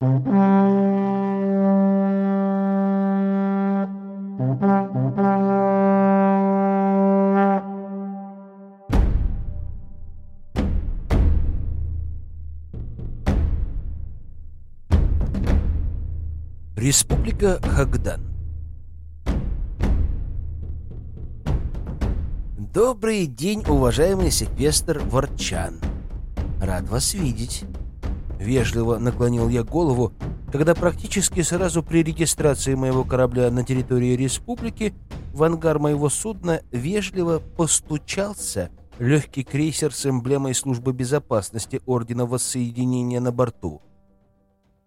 Республика Хагдан Добрый день, уважаемый секвестр Ворчан. Рад вас видеть. Вежливо наклонил я голову, когда практически сразу при регистрации моего корабля на территории республики в ангар моего судна вежливо постучался легкий крейсер с эмблемой службы безопасности Ордена Воссоединения на борту.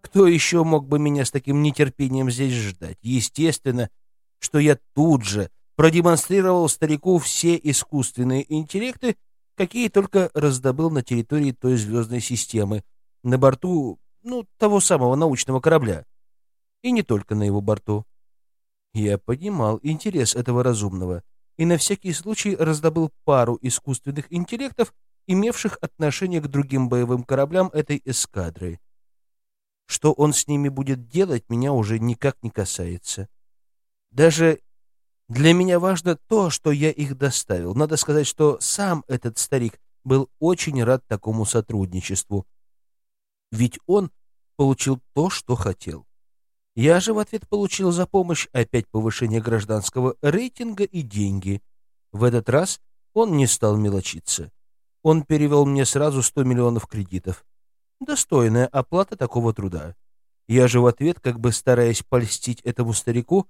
Кто еще мог бы меня с таким нетерпением здесь ждать? Естественно, что я тут же продемонстрировал старику все искусственные интеллекты, какие только раздобыл на территории той звездной системы, на борту, ну, того самого научного корабля. И не только на его борту. Я понимал интерес этого разумного и на всякий случай раздобыл пару искусственных интеллектов, имевших отношение к другим боевым кораблям этой эскадры. Что он с ними будет делать, меня уже никак не касается. Даже для меня важно то, что я их доставил. Надо сказать, что сам этот старик был очень рад такому сотрудничеству. Ведь он получил то, что хотел. Я же в ответ получил за помощь опять повышение гражданского рейтинга и деньги. В этот раз он не стал мелочиться. Он перевел мне сразу 100 миллионов кредитов. Достойная оплата такого труда. Я же в ответ, как бы стараясь польстить этому старику,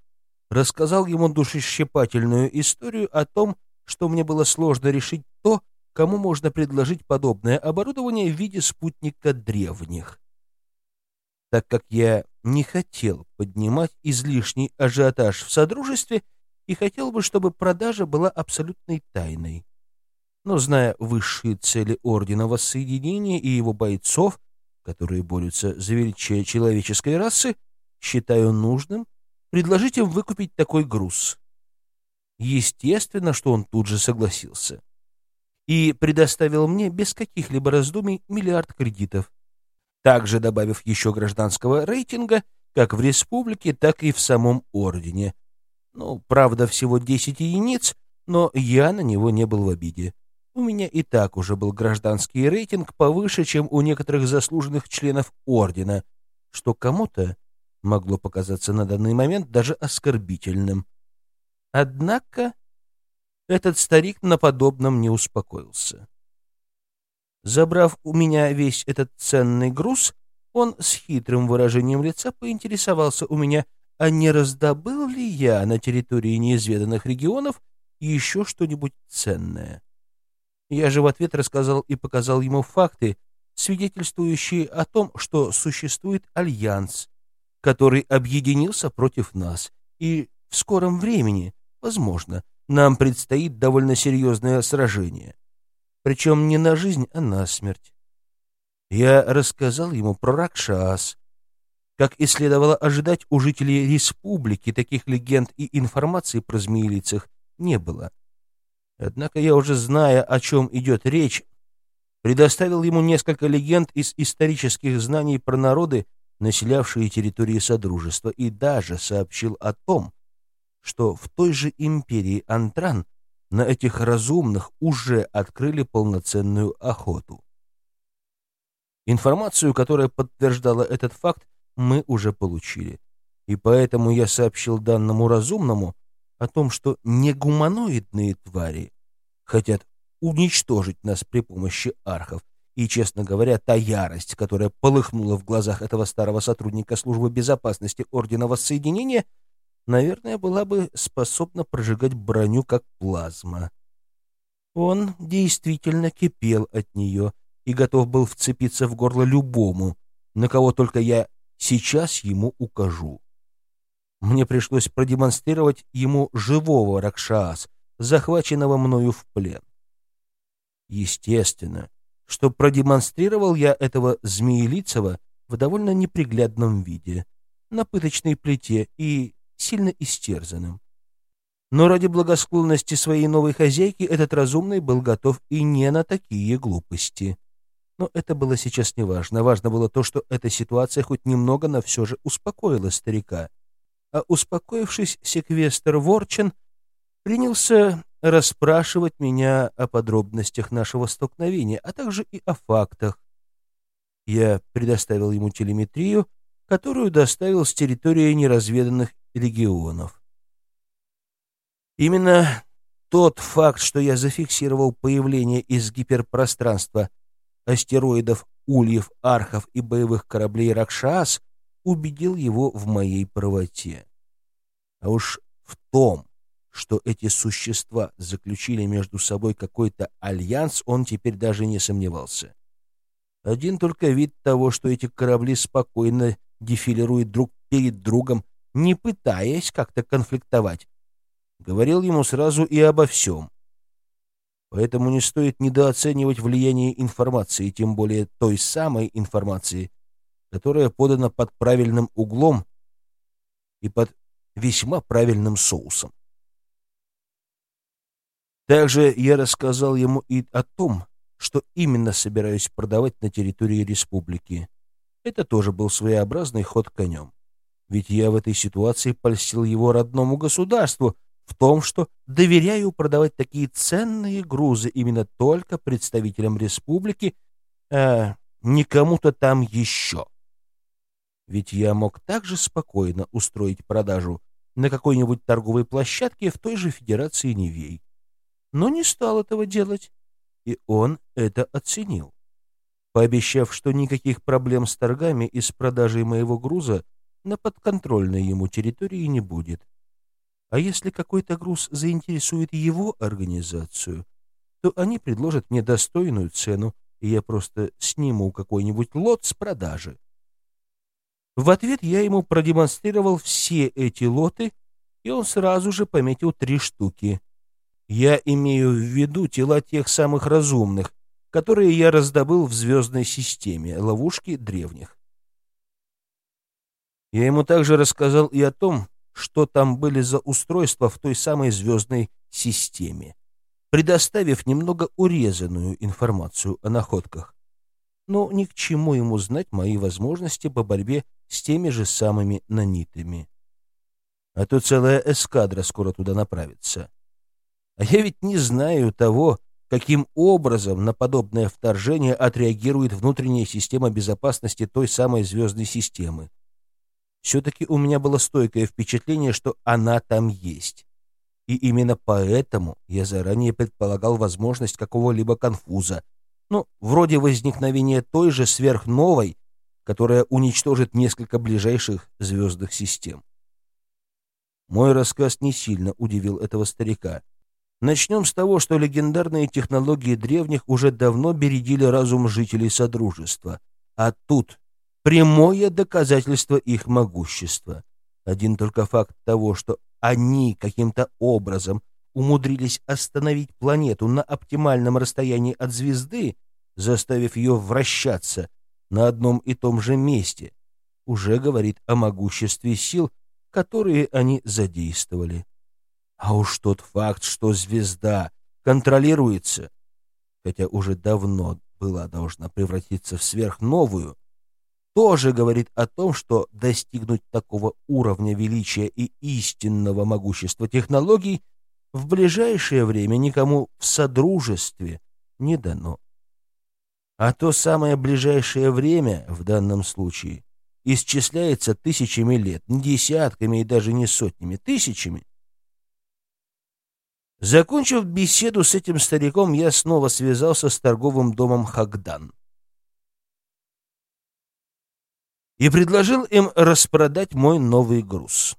рассказал ему душещипательную историю о том, что мне было сложно решить то, кому можно предложить подобное оборудование в виде спутника древних. Так как я не хотел поднимать излишний ажиотаж в Содружестве и хотел бы, чтобы продажа была абсолютной тайной. Но зная высшие цели Ордена Воссоединения и его бойцов, которые борются за величие человеческой расы, считаю нужным предложить им выкупить такой груз. Естественно, что он тут же согласился. И предоставил мне без каких-либо раздумий миллиард кредитов, также добавив еще гражданского рейтинга как в республике, так и в самом ордене. Ну, правда, всего 10 единиц, но я на него не был в обиде. У меня и так уже был гражданский рейтинг повыше, чем у некоторых заслуженных членов Ордена, что кому-то могло показаться на данный момент даже оскорбительным. Однако этот старик на подобном не успокоился. Забрав у меня весь этот ценный груз, он с хитрым выражением лица поинтересовался у меня, а не раздобыл ли я на территории неизведанных регионов еще что-нибудь ценное. Я же в ответ рассказал и показал ему факты, свидетельствующие о том, что существует альянс, который объединился против нас, и в скором времени, возможно, нам предстоит довольно серьезное сражение. Причем не на жизнь, а на смерть. Я рассказал ему про Ракшас. Как и следовало ожидать, у жителей республики таких легенд и информации про змеилицах не было. Однако я уже зная, о чем идет речь, предоставил ему несколько легенд из исторических знаний про народы, населявшие территории Содружества, и даже сообщил о том, что в той же империи Антран на этих разумных уже открыли полноценную охоту. Информацию, которая подтверждала этот факт, мы уже получили. И поэтому я сообщил данному разумному, о том, что негуманоидные твари хотят уничтожить нас при помощи архов. И, честно говоря, та ярость, которая полыхнула в глазах этого старого сотрудника службы безопасности Ордена Воссоединения, наверное, была бы способна прожигать броню как плазма. Он действительно кипел от нее и готов был вцепиться в горло любому, на кого только я сейчас ему укажу. Мне пришлось продемонстрировать ему живого Ракшас, захваченного мною в плен. Естественно, что продемонстрировал я этого Змеелицева в довольно неприглядном виде, на пыточной плите и сильно истерзанным. Но ради благосклонности своей новой хозяйки этот разумный был готов и не на такие глупости. Но это было сейчас не важно. Важно было то, что эта ситуация хоть немного, но все же успокоила старика. А успокоившись, секвестр Ворчен принялся расспрашивать меня о подробностях нашего столкновения, а также и о фактах. Я предоставил ему телеметрию, которую доставил с территории неразведанных регионов. Именно тот факт, что я зафиксировал появление из гиперпространства астероидов, ульев, архов и боевых кораблей Ракшас, убедил его в моей правоте. А уж в том, что эти существа заключили между собой какой-то альянс, он теперь даже не сомневался. Один только вид того, что эти корабли спокойно дефилируют друг перед другом, не пытаясь как-то конфликтовать, говорил ему сразу и обо всем. Поэтому не стоит недооценивать влияние информации, тем более той самой информации, которая подана под правильным углом и под весьма правильным соусом. Также я рассказал ему и о том, что именно собираюсь продавать на территории республики. Это тоже был своеобразный ход конем. Ведь я в этой ситуации польстил его родному государству в том, что доверяю продавать такие ценные грузы именно только представителям республики, а не кому-то там еще. Ведь я мог также спокойно устроить продажу на какой-нибудь торговой площадке в той же Федерации Невей но не стал этого делать, и он это оценил, пообещав, что никаких проблем с торгами и с продажей моего груза на подконтрольной ему территории не будет. А если какой-то груз заинтересует его организацию, то они предложат мне достойную цену, и я просто сниму какой-нибудь лот с продажи. В ответ я ему продемонстрировал все эти лоты, и он сразу же пометил три штуки — я имею в виду тела тех самых разумных, которые я раздобыл в звездной системе, ловушки древних. Я ему также рассказал и о том, что там были за устройства в той самой звездной системе, предоставив немного урезанную информацию о находках. Но ни к чему ему знать мои возможности по борьбе с теми же самыми нанитами. А то целая эскадра скоро туда направится. А я ведь не знаю того, каким образом на подобное вторжение отреагирует внутренняя система безопасности той самой звездной системы. Все-таки у меня было стойкое впечатление, что она там есть. И именно поэтому я заранее предполагал возможность какого-либо конфуза. Ну, вроде возникновения той же сверхновой, которая уничтожит несколько ближайших звездных систем. Мой рассказ не сильно удивил этого старика. Начнем с того, что легендарные технологии древних уже давно бередили разум жителей Содружества, а тут прямое доказательство их могущества. Один только факт того, что они каким-то образом умудрились остановить планету на оптимальном расстоянии от звезды, заставив ее вращаться на одном и том же месте, уже говорит о могуществе сил, которые они задействовали. А уж тот факт, что звезда контролируется, хотя уже давно была должна превратиться в сверхновую, тоже говорит о том, что достигнуть такого уровня величия и истинного могущества технологий в ближайшее время никому в содружестве не дано. А то самое ближайшее время в данном случае исчисляется тысячами лет, не десятками и даже не сотнями, тысячами. Закончив беседу с этим стариком, я снова связался с торговым домом Хагдан и предложил им распродать мой новый груз.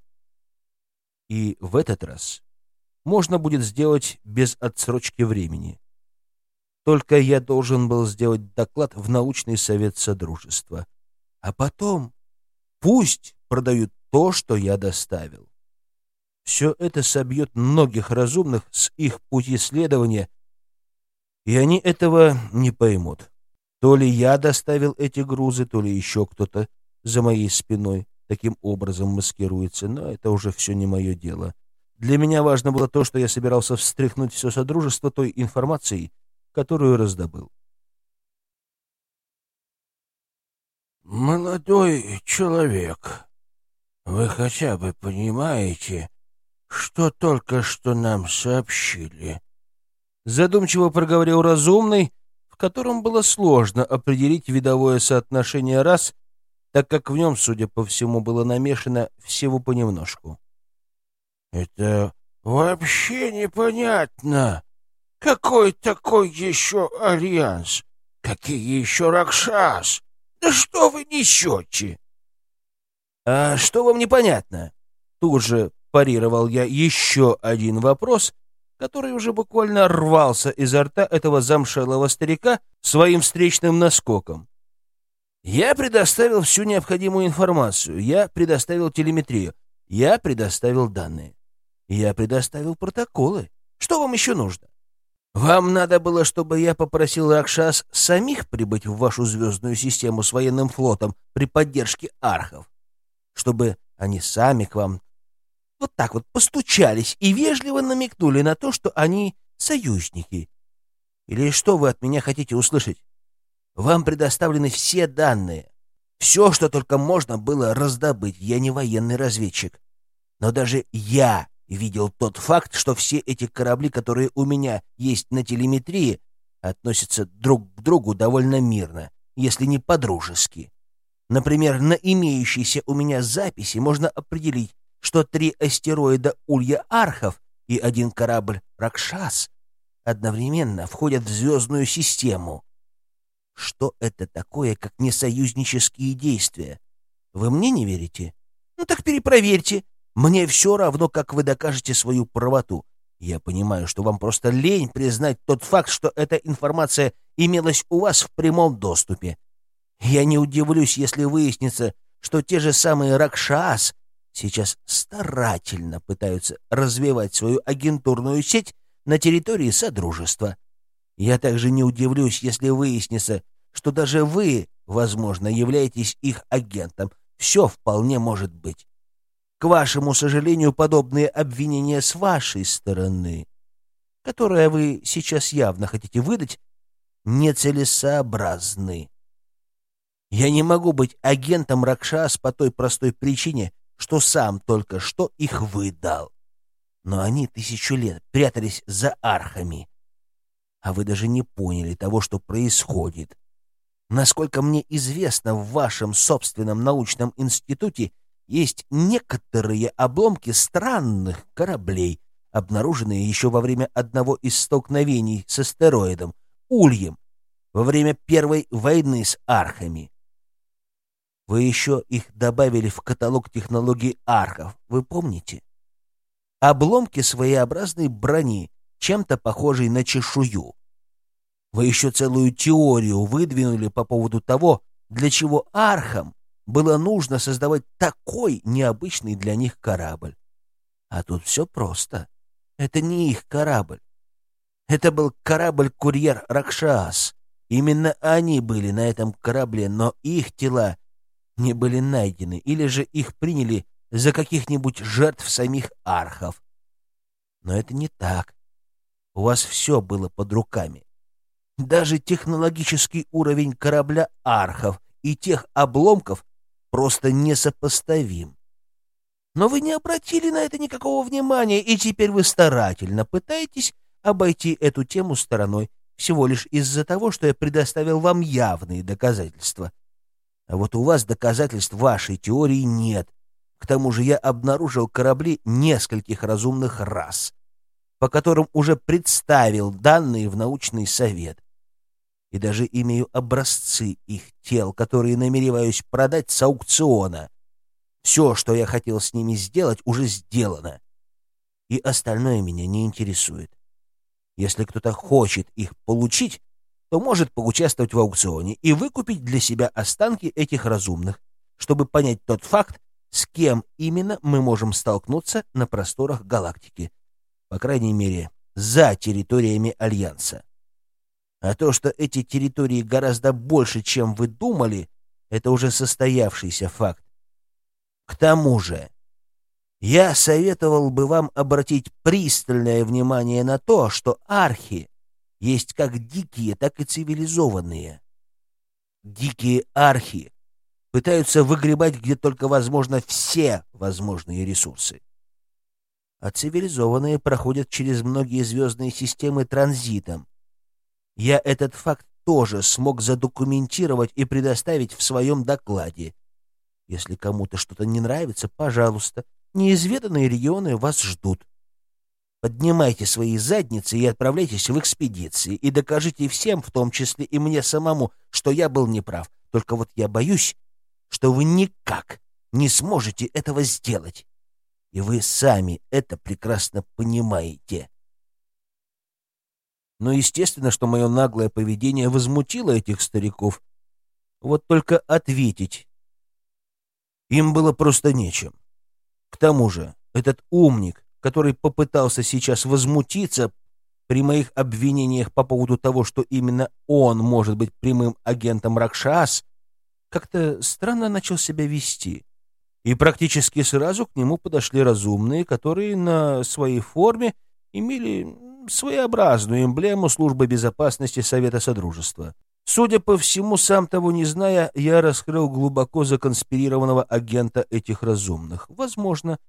И в этот раз можно будет сделать без отсрочки времени. Только я должен был сделать доклад в научный совет Содружества. А потом пусть продают то, что я доставил. Все это собьет многих разумных с их пути следования, и они этого не поймут. То ли я доставил эти грузы, то ли еще кто-то за моей спиной таким образом маскируется, но это уже все не мое дело. Для меня важно было то, что я собирался встряхнуть все Содружество той информацией, которую раздобыл. «Молодой человек, вы хотя бы понимаете, что только что нам сообщили?» Задумчиво проговорил разумный, в котором было сложно определить видовое соотношение рас, так как в нем, судя по всему, было намешано всего понемножку. «Это вообще непонятно. Какой такой еще альянс? Какие еще Ракшас? Да что вы несете?» «А что вам непонятно?» Тут же парировал я еще один вопрос, который уже буквально рвался изо рта этого замшелого старика своим встречным наскоком. Я предоставил всю необходимую информацию, я предоставил телеметрию, я предоставил данные, я предоставил протоколы. Что вам еще нужно? Вам надо было, чтобы я попросил Ракшас самих прибыть в вашу звездную систему с военным флотом при поддержке архов, чтобы они сами к вам вот так вот постучались и вежливо намекнули на то, что они союзники. Или что вы от меня хотите услышать? Вам предоставлены все данные. Все, что только можно было раздобыть. Я не военный разведчик. Но даже я видел тот факт, что все эти корабли, которые у меня есть на телеметрии, относятся друг к другу довольно мирно, если не по-дружески. Например, на имеющейся у меня записи можно определить, что три астероида Улья-Архов и один корабль Ракшас одновременно входят в звездную систему. Что это такое, как несоюзнические действия? Вы мне не верите? Ну так перепроверьте. Мне все равно, как вы докажете свою правоту. Я понимаю, что вам просто лень признать тот факт, что эта информация имелась у вас в прямом доступе. Я не удивлюсь, если выяснится, что те же самые Ракшас сейчас старательно пытаются развивать свою агентурную сеть на территории Содружества. Я также не удивлюсь, если выяснится, что даже вы, возможно, являетесь их агентом. Все вполне может быть. К вашему сожалению, подобные обвинения с вашей стороны, которые вы сейчас явно хотите выдать, нецелесообразны. Я не могу быть агентом Ракшас по той простой причине, что сам только что их выдал. Но они тысячу лет прятались за архами. А вы даже не поняли того, что происходит. Насколько мне известно, в вашем собственном научном институте есть некоторые обломки странных кораблей, обнаруженные еще во время одного из столкновений с астероидом, Ульем, во время Первой войны с архами. Вы еще их добавили в каталог технологий архов, вы помните? Обломки своеобразной брони, чем-то похожей на чешую. Вы еще целую теорию выдвинули по поводу того, для чего архам было нужно создавать такой необычный для них корабль. А тут все просто. Это не их корабль. Это был корабль-курьер Ракшас. Именно они были на этом корабле, но их тела не были найдены, или же их приняли за каких-нибудь жертв самих архов. Но это не так. У вас все было под руками. Даже технологический уровень корабля архов и тех обломков просто несопоставим. Но вы не обратили на это никакого внимания, и теперь вы старательно пытаетесь обойти эту тему стороной всего лишь из-за того, что я предоставил вам явные доказательства — а вот у вас доказательств вашей теории нет. К тому же я обнаружил корабли нескольких разумных рас, по которым уже представил данные в научный совет. И даже имею образцы их тел, которые намереваюсь продать с аукциона. Все, что я хотел с ними сделать, уже сделано. И остальное меня не интересует. Если кто-то хочет их получить, то может поучаствовать в аукционе и выкупить для себя останки этих разумных, чтобы понять тот факт, с кем именно мы можем столкнуться на просторах галактики, по крайней мере, за территориями Альянса. А то, что эти территории гораздо больше, чем вы думали, это уже состоявшийся факт. К тому же, я советовал бы вам обратить пристальное внимание на то, что архи есть как дикие, так и цивилизованные. Дикие архи пытаются выгребать где только возможно все возможные ресурсы. А цивилизованные проходят через многие звездные системы транзитом. Я этот факт тоже смог задокументировать и предоставить в своем докладе. Если кому-то что-то не нравится, пожалуйста, неизведанные регионы вас ждут. Поднимайте свои задницы и отправляйтесь в экспедиции, и докажите всем, в том числе и мне самому, что я был неправ. Только вот я боюсь, что вы никак не сможете этого сделать. И вы сами это прекрасно понимаете. Но естественно, что мое наглое поведение возмутило этих стариков. Вот только ответить им было просто нечем. К тому же, этот умник, который попытался сейчас возмутиться при моих обвинениях по поводу того, что именно он может быть прямым агентом Ракшас, как-то странно начал себя вести. И практически сразу к нему подошли разумные, которые на своей форме имели своеобразную эмблему службы безопасности Совета Содружества. Судя по всему, сам того не зная, я раскрыл глубоко законспирированного агента этих разумных. Возможно,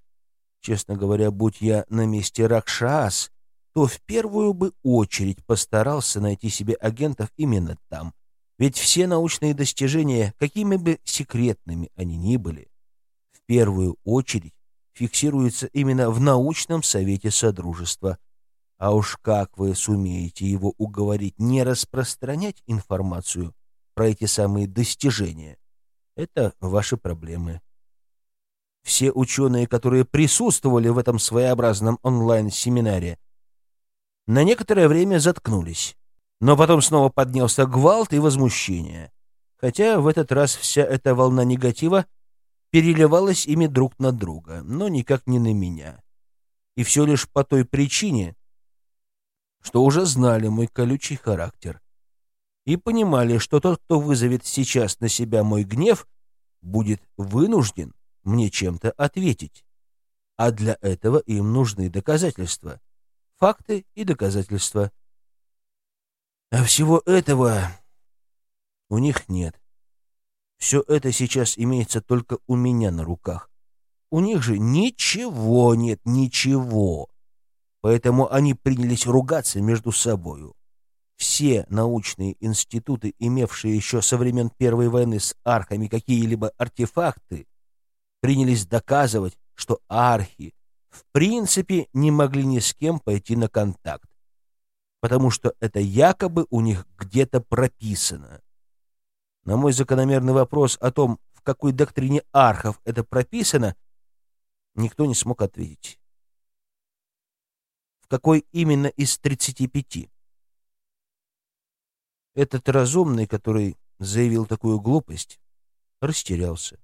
честно говоря, будь я на месте Ракшас, то в первую бы очередь постарался найти себе агентов именно там. Ведь все научные достижения, какими бы секретными они ни были, первую очередь фиксируются именно в научном совете Содружества, а уж как вы сумеете его уговорить не распространять информацию про эти самые достижения, это ваши проблемы. Все ученые, которые присутствовали в этом своеобразном онлайн-семинаре, на некоторое время заткнулись, но потом снова поднялся гвалт и возмущение, хотя в этот раз вся эта волна негатива переливалась ими друг на друга, но никак не на меня. И все лишь по той причине, что уже знали мой колючий характер и понимали, что тот, кто вызовет сейчас на себя мой гнев, будет вынужден мне чем-то ответить. А для этого им нужны доказательства. Факты и доказательства. А всего этого у них нет. Все это сейчас имеется только у меня на руках. У них же ничего нет, ничего поэтому они принялись ругаться между собою. Все научные институты, имевшие еще со времен Первой войны с архами какие-либо артефакты, принялись доказывать, что архи в принципе не могли ни с кем пойти на контакт, потому что это якобы у них где-то прописано. На мой закономерный вопрос о том, в какой доктрине архов это прописано, никто не смог ответить в какой именно из 35. Этот разумный, который заявил такую глупость, растерялся.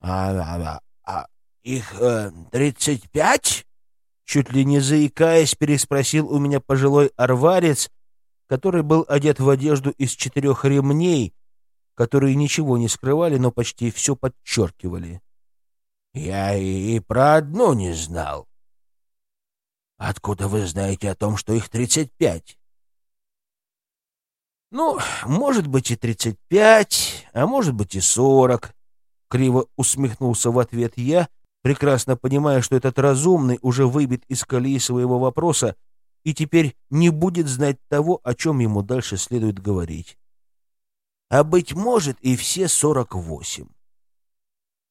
«А, а, а их э, тридцать пять?» Чуть ли не заикаясь, переспросил у меня пожилой арварец, который был одет в одежду из четырех ремней, которые ничего не скрывали, но почти все подчеркивали. «Я и, про одну не знал», Откуда вы знаете о том, что их тридцать пять? Ну, может быть и тридцать пять, а может быть и сорок. Криво усмехнулся в ответ я, прекрасно понимая, что этот разумный уже выбит из колеи своего вопроса и теперь не будет знать того, о чем ему дальше следует говорить. А быть может и все сорок восемь.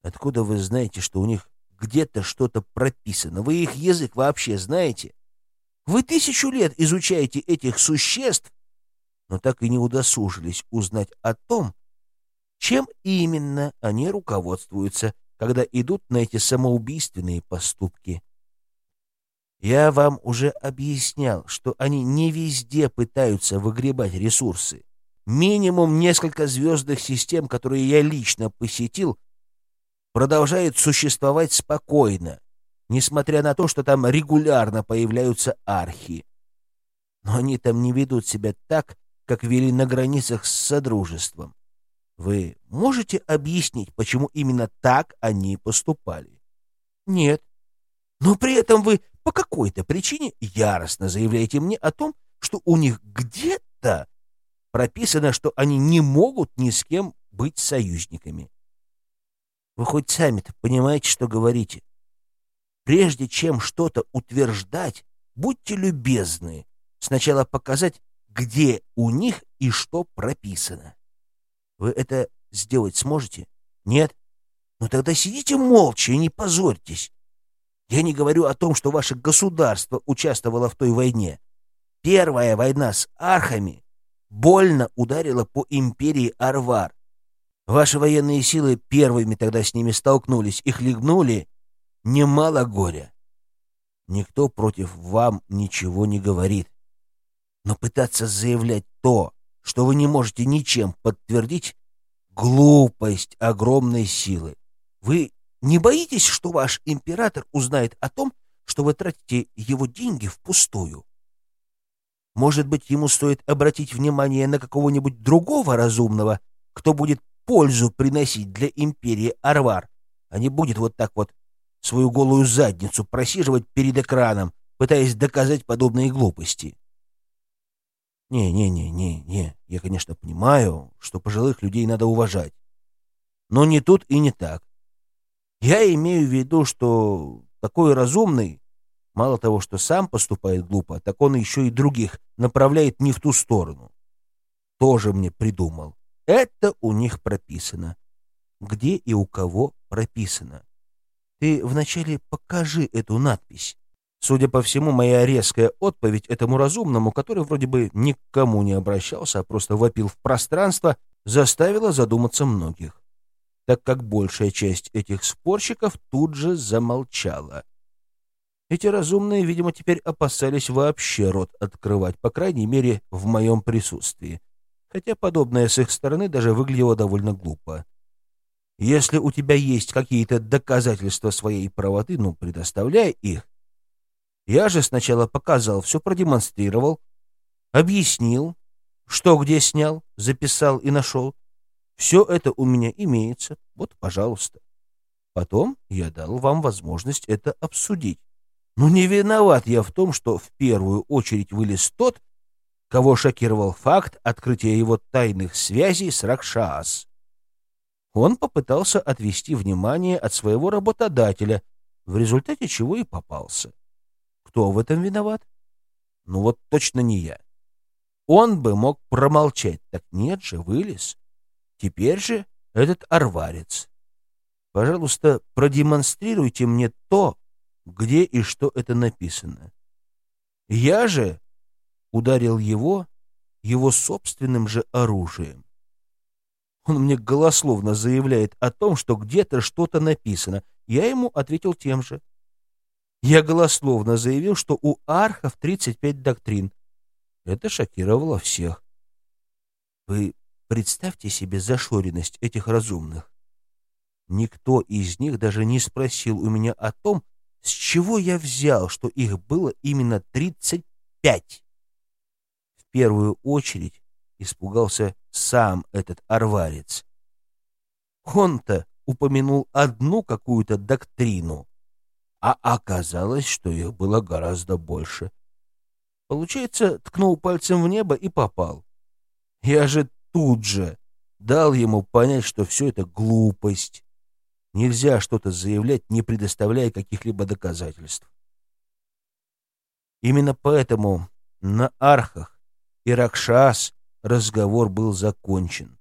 Откуда вы знаете, что у них где-то что-то прописано. Вы их язык вообще знаете? Вы тысячу лет изучаете этих существ, но так и не удосужились узнать о том, чем именно они руководствуются, когда идут на эти самоубийственные поступки. Я вам уже объяснял, что они не везде пытаются выгребать ресурсы. Минимум несколько звездных систем, которые я лично посетил, продолжает существовать спокойно, несмотря на то, что там регулярно появляются архи. Но они там не ведут себя так, как вели на границах с Содружеством. Вы можете объяснить, почему именно так они поступали? Нет. Но при этом вы по какой-то причине яростно заявляете мне о том, что у них где-то прописано, что они не могут ни с кем быть союзниками. Вы хоть сами-то понимаете, что говорите? Прежде чем что-то утверждать, будьте любезны сначала показать, где у них и что прописано. Вы это сделать сможете? Нет? Ну тогда сидите молча и не позорьтесь. Я не говорю о том, что ваше государство участвовало в той войне. Первая война с архами больно ударила по империи Арвар. Ваши военные силы первыми тогда с ними столкнулись и хлебнули немало горя. Никто против вам ничего не говорит. Но пытаться заявлять то, что вы не можете ничем подтвердить, глупость огромной силы. Вы не боитесь, что ваш император узнает о том, что вы тратите его деньги впустую? Может быть, ему стоит обратить внимание на какого-нибудь другого разумного, кто будет пользу приносить для империи Арвар, а не будет вот так вот свою голую задницу просиживать перед экраном, пытаясь доказать подобные глупости. Не-не-не-не-не, я, конечно, понимаю, что пожилых людей надо уважать. Но не тут и не так. Я имею в виду, что такой разумный, мало того, что сам поступает глупо, так он еще и других направляет не в ту сторону. Тоже мне придумал. Это у них прописано. Где и у кого прописано. Ты вначале покажи эту надпись. Судя по всему, моя резкая отповедь этому разумному, который вроде бы ни к кому не обращался, а просто вопил в пространство, заставила задуматься многих, так как большая часть этих спорщиков тут же замолчала. Эти разумные, видимо, теперь опасались вообще рот открывать, по крайней мере, в моем присутствии хотя подобное с их стороны даже выглядело довольно глупо. Если у тебя есть какие-то доказательства своей правоты, ну, предоставляй их. Я же сначала показал, все продемонстрировал, объяснил, что где снял, записал и нашел. Все это у меня имеется, вот, пожалуйста. Потом я дал вам возможность это обсудить. Но не виноват я в том, что в первую очередь вылез тот, кого шокировал факт открытия его тайных связей с Ракшас. Он попытался отвести внимание от своего работодателя, в результате чего и попался. Кто в этом виноват? Ну вот точно не я. Он бы мог промолчать, так нет же, вылез. Теперь же этот арварец. Пожалуйста, продемонстрируйте мне то, где и что это написано. Я же ударил его его собственным же оружием. Он мне голословно заявляет о том, что где-то что-то написано. Я ему ответил тем же. Я голословно заявил, что у архов 35 доктрин. Это шокировало всех. Вы представьте себе зашоренность этих разумных. Никто из них даже не спросил у меня о том, с чего я взял, что их было именно 35 первую очередь испугался сам этот арварец. Он-то упомянул одну какую-то доктрину, а оказалось, что их было гораздо больше. Получается, ткнул пальцем в небо и попал. Я же тут же дал ему понять, что все это глупость. Нельзя что-то заявлять, не предоставляя каких-либо доказательств. Именно поэтому на архах и Ракшас разговор был закончен.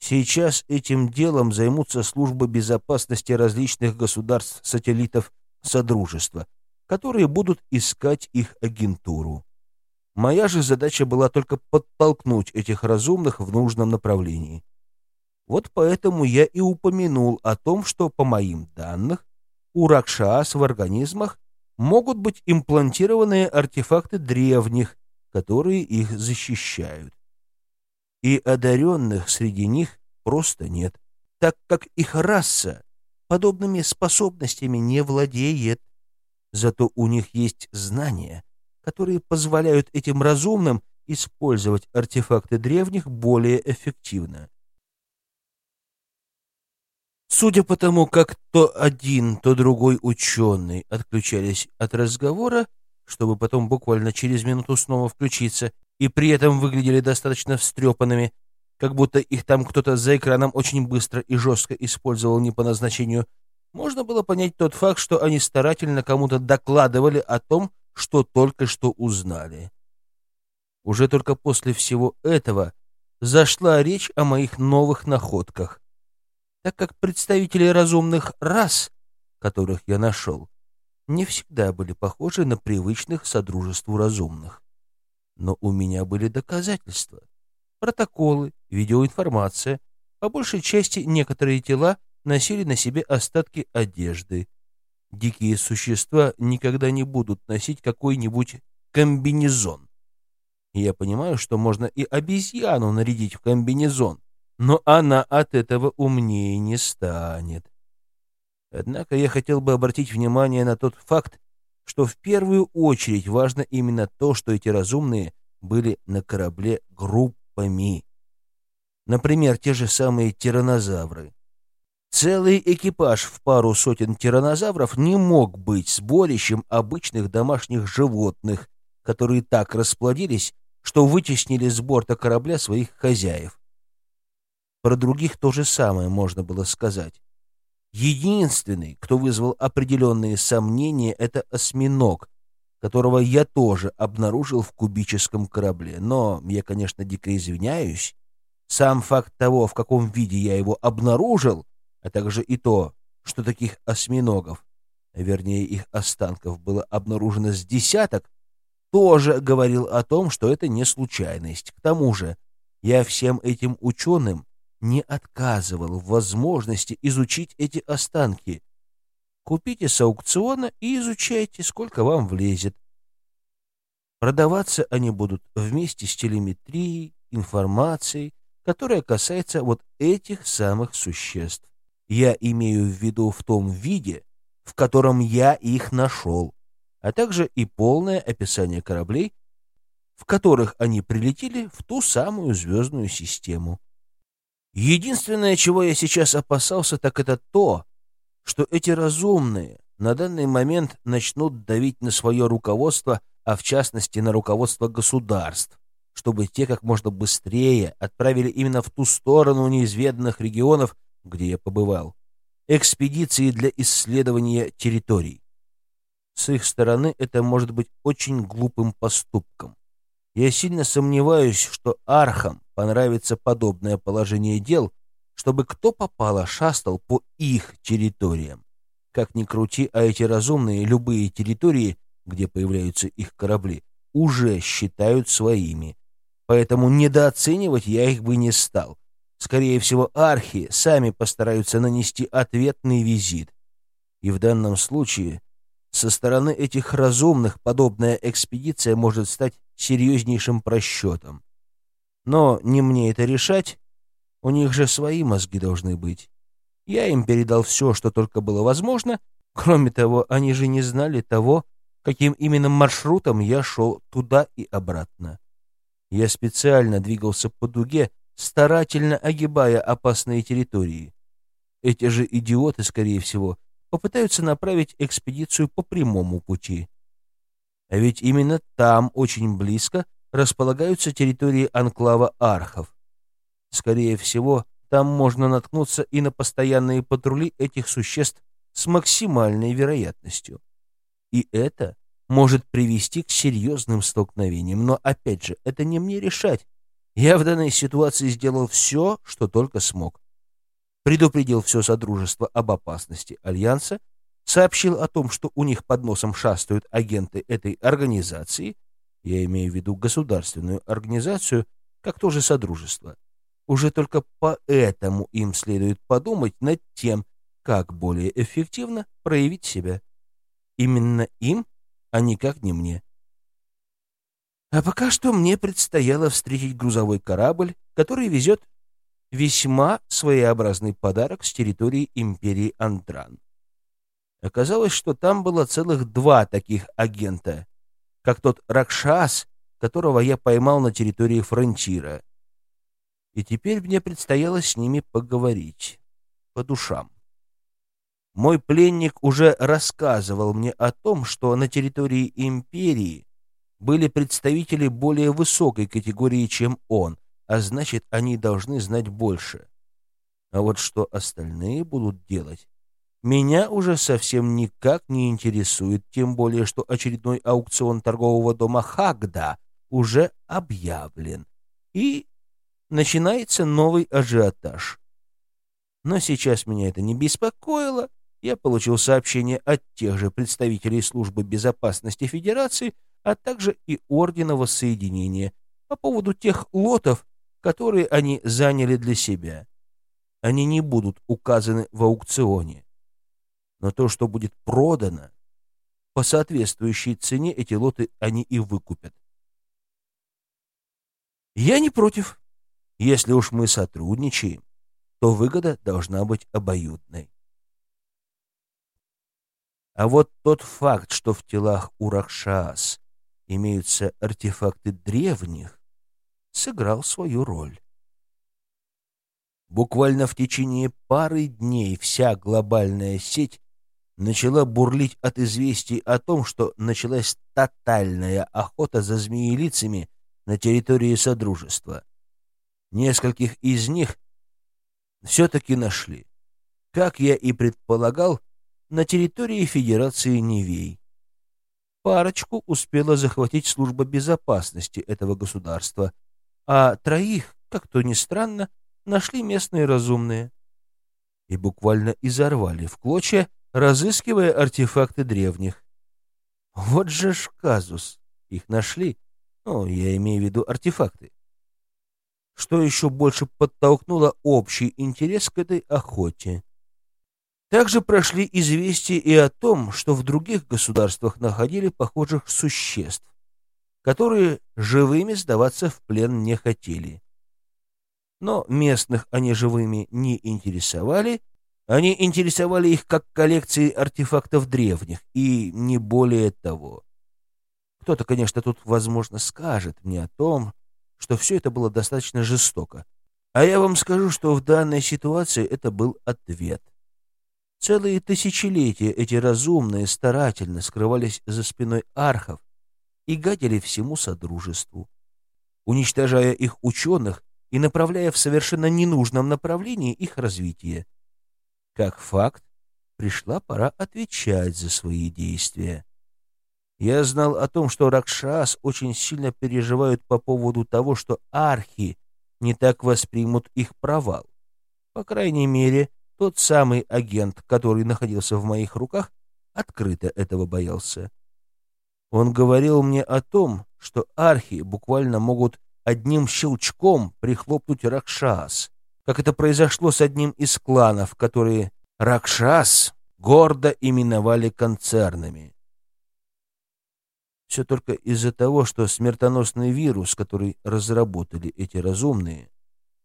Сейчас этим делом займутся службы безопасности различных государств-сателлитов Содружества, которые будут искать их агентуру. Моя же задача была только подтолкнуть этих разумных в нужном направлении. Вот поэтому я и упомянул о том, что, по моим данным, у Ракшас в организмах могут быть имплантированы артефакты древних, которые их защищают. И одаренных среди них просто нет, так как их раса подобными способностями не владеет. Зато у них есть знания, которые позволяют этим разумным использовать артефакты древних более эффективно. Судя по тому, как то один, то другой ученый отключались от разговора, чтобы потом буквально через минуту снова включиться, и при этом выглядели достаточно встрепанными, как будто их там кто-то за экраном очень быстро и жестко использовал не по назначению, можно было понять тот факт, что они старательно кому-то докладывали о том, что только что узнали. Уже только после всего этого зашла речь о моих новых находках, так как представители разумных рас, которых я нашел, не всегда были похожи на привычных содружеству разумных. Но у меня были доказательства, протоколы, видеоинформация. По большей части некоторые тела носили на себе остатки одежды. Дикие существа никогда не будут носить какой-нибудь комбинезон. Я понимаю, что можно и обезьяну нарядить в комбинезон, но она от этого умнее не станет. Однако я хотел бы обратить внимание на тот факт, что в первую очередь важно именно то, что эти разумные были на корабле группами. Например, те же самые тиранозавры. Целый экипаж в пару сотен тиранозавров не мог быть сборищем обычных домашних животных, которые так расплодились, что вытеснили с борта корабля своих хозяев. Про других то же самое можно было сказать. Единственный, кто вызвал определенные сомнения, это осьминог, которого я тоже обнаружил в кубическом корабле. Но я, конечно, дико извиняюсь. Сам факт того, в каком виде я его обнаружил, а также и то, что таких осьминогов, вернее их останков, было обнаружено с десяток, тоже говорил о том, что это не случайность. К тому же я всем этим ученым не отказывал в возможности изучить эти останки. Купите с аукциона и изучайте, сколько вам влезет. Продаваться они будут вместе с телеметрией, информацией, которая касается вот этих самых существ. Я имею в виду в том виде, в котором я их нашел, а также и полное описание кораблей, в которых они прилетели в ту самую звездную систему. Единственное, чего я сейчас опасался, так это то, что эти разумные на данный момент начнут давить на свое руководство, а в частности на руководство государств, чтобы те как можно быстрее отправили именно в ту сторону неизведанных регионов, где я побывал, экспедиции для исследования территорий. С их стороны это может быть очень глупым поступком. Я сильно сомневаюсь, что архам понравится подобное положение дел, чтобы кто попало шастал по их территориям. Как ни крути, а эти разумные любые территории, где появляются их корабли, уже считают своими. Поэтому недооценивать я их бы не стал. Скорее всего, архи сами постараются нанести ответный визит. И в данном случае со стороны этих разумных подобная экспедиция может стать серьезнейшим просчетом. Но не мне это решать, у них же свои мозги должны быть. Я им передал все, что только было возможно. Кроме того, они же не знали того, каким именно маршрутом я шел туда и обратно. Я специально двигался по дуге, старательно огибая опасные территории. Эти же идиоты, скорее всего, попытаются направить экспедицию по прямому пути. А ведь именно там, очень близко, располагаются территории анклава архов. Скорее всего, там можно наткнуться и на постоянные патрули этих существ с максимальной вероятностью. И это может привести к серьезным столкновениям. Но, опять же, это не мне решать. Я в данной ситуации сделал все, что только смог предупредил все Содружество об опасности Альянса, сообщил о том, что у них под носом шастают агенты этой организации, я имею в виду государственную организацию, как тоже Содружество. Уже только поэтому им следует подумать над тем, как более эффективно проявить себя. Именно им, а никак не мне. А пока что мне предстояло встретить грузовой корабль, который везет весьма своеобразный подарок с территории империи Антран. Оказалось, что там было целых два таких агента, как тот Ракшас, которого я поймал на территории фронтира. И теперь мне предстояло с ними поговорить по душам. Мой пленник уже рассказывал мне о том, что на территории империи были представители более высокой категории, чем он, а значит, они должны знать больше. А вот что остальные будут делать, меня уже совсем никак не интересует, тем более, что очередной аукцион торгового дома Хагда уже объявлен. И начинается новый ажиотаж. Но сейчас меня это не беспокоило. Я получил сообщение от тех же представителей Службы безопасности Федерации, а также и Ордена Воссоединения по поводу тех лотов, которые они заняли для себя. Они не будут указаны в аукционе. Но то, что будет продано, по соответствующей цене эти лоты они и выкупят. Я не против. Если уж мы сотрудничаем, то выгода должна быть обоюдной. А вот тот факт, что в телах у имеются артефакты древних, сыграл свою роль. Буквально в течение пары дней вся глобальная сеть начала бурлить от известий о том, что началась тотальная охота за змеелицами на территории Содружества. Нескольких из них все-таки нашли. Как я и предполагал, на территории Федерации Невей. Парочку успела захватить служба безопасности этого государства, а троих, как то ни странно, нашли местные разумные. И буквально изорвали в клочья, разыскивая артефакты древних. Вот же ж казус. Их нашли. Ну, я имею в виду артефакты что еще больше подтолкнуло общий интерес к этой охоте. Также прошли известия и о том, что в других государствах находили похожих существ, которые живыми сдаваться в плен не хотели. Но местных они живыми не интересовали, они интересовали их как коллекции артефактов древних, и не более того. Кто-то, конечно, тут, возможно, скажет мне о том, что все это было достаточно жестоко. А я вам скажу, что в данной ситуации это был ответ. Целые тысячелетия эти разумные старательно скрывались за спиной архов и гадили всему Содружеству, уничтожая их ученых и направляя в совершенно ненужном направлении их развитие. Как факт, пришла пора отвечать за свои действия. Я знал о том, что Ракшас очень сильно переживают по поводу того, что архи не так воспримут их провал. По крайней мере, тот самый агент, который находился в моих руках, открыто этого боялся. Он говорил мне о том, что архи буквально могут одним щелчком прихлопнуть Ракшас, как это произошло с одним из кланов, которые Ракшас гордо именовали концернами. Все только из-за того, что смертоносный вирус, который разработали эти разумные,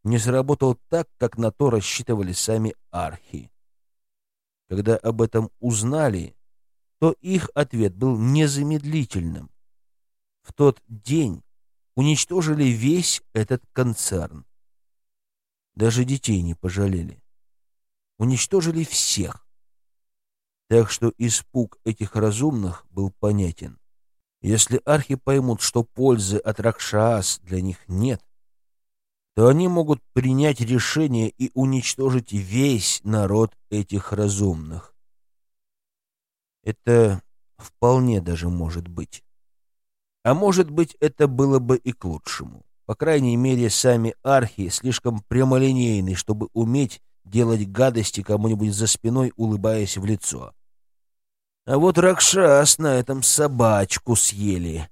не сработал так, как на то рассчитывали сами архи. Когда об этом узнали, то их ответ был незамедлительным. В тот день уничтожили весь этот концерн. Даже детей не пожалели. Уничтожили всех. Так что испуг этих разумных был понятен. Если архи поймут, что пользы от Ракшас для них нет, то они могут принять решение и уничтожить весь народ этих разумных. Это вполне даже может быть. А может быть, это было бы и к лучшему. По крайней мере, сами архи слишком прямолинейны, чтобы уметь делать гадости кому-нибудь за спиной, улыбаясь в лицо. А вот Ракшас на этом собачку съели.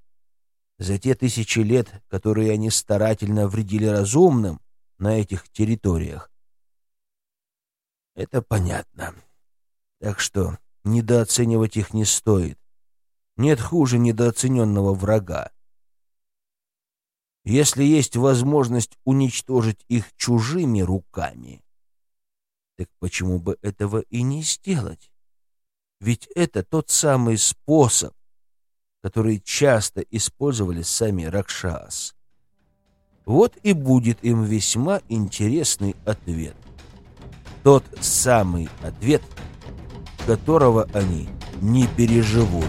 За те тысячи лет, которые они старательно вредили разумным на этих территориях. Это понятно. Так что недооценивать их не стоит. Нет хуже недооцененного врага. Если есть возможность уничтожить их чужими руками, так почему бы этого и не сделать? Ведь это тот самый способ, который часто использовали сами Ракшас. Вот и будет им весьма интересный ответ. Тот самый ответ, которого они не переживут.